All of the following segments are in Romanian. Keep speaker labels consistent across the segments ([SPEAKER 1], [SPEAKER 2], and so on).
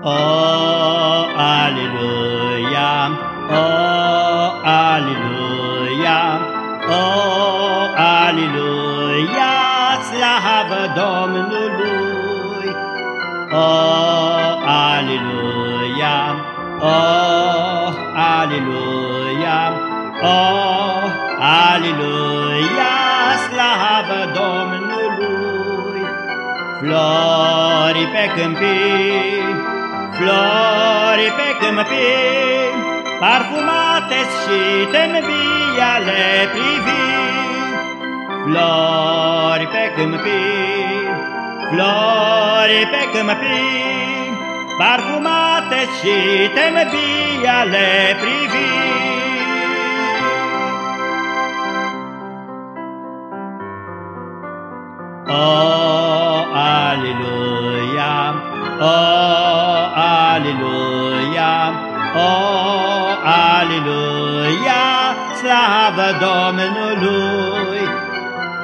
[SPEAKER 1] Oh, aleluia, oh, aleluia, oh, aleluia, slavă Domnului. Oh, aleluia, oh, aleluia, oh, aleluia, slavă Domnului. Flori pe câmpii, Flori pe câmpii, parfumate și tembia le privi. Flori pe câmpii, flori pe câmpii, parfumate și tembia le privi. Oh, aleluia, oh, aleluia, oh, aleluia, slavă Domnului.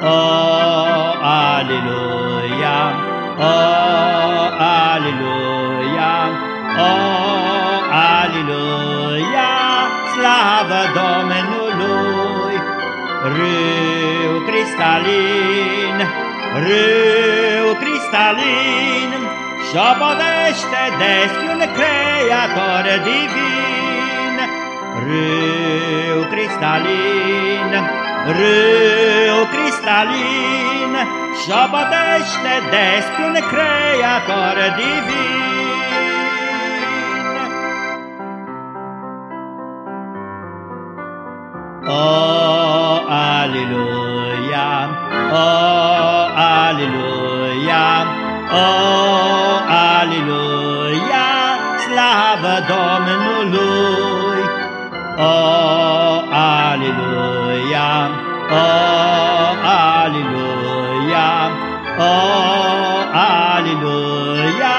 [SPEAKER 1] Oh, aleluia, oh, aleluia, oh, aleluia, slavă Domnului. Râu cristalin, râu cristalin, Șobodește despre un creator divin. Râu cristalin, râu cristalin, Șobodește despre un creator divin. Oh, aleluia, oh, aleluia, oh, aleluia, slavă Domnului. Oh, aleluia, oh, aleluia, oh, aleluia,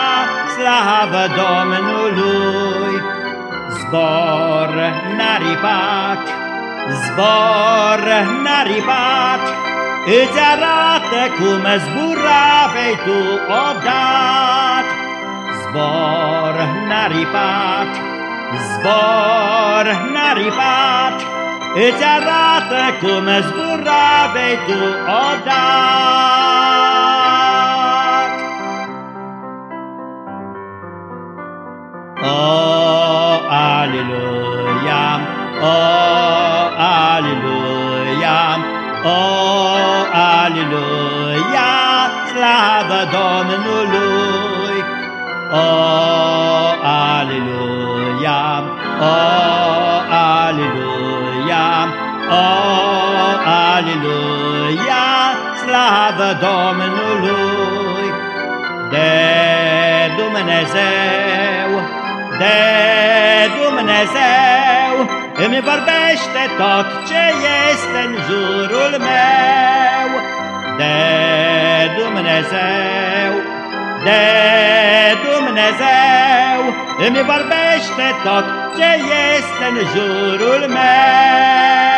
[SPEAKER 1] slavă Domnului. Zbor naripat, zbor naripat, Îți arată cum zbura vei tu odată. Zbor naripat, zbor naripat, Îți arată cum zbura vei tu odată. Oh, aleluia, oh, aleluia, oh, aleluia, slavă Domnului. Oh, aleluia, oh, aleluia, oh, aleluia, slavă Domnului. De Dumnezeu, de Dumnezeu, îmi vorbește tot ce este în jurul meu. De Dumnezeu, de Dumnezeu, îmi vorbește tot ce este în jurul meu.